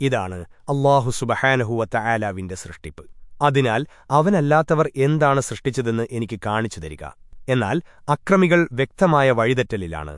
ഇതാണ് അള്ളാഹു സുബഹാനഹുവത്ത ആലാവിന്റെ സൃഷ്ടിപ്പ്. അതിനാൽ അവനല്ലാത്തവർ എന്താണ് സൃഷ്ടിച്ചതെന്ന് എനിക്ക് കാണിച്ചു തരിക. എന്നാൽ അക്രമികൾ വ്യക്തമായ വഴിതെറ്റലിലാണ്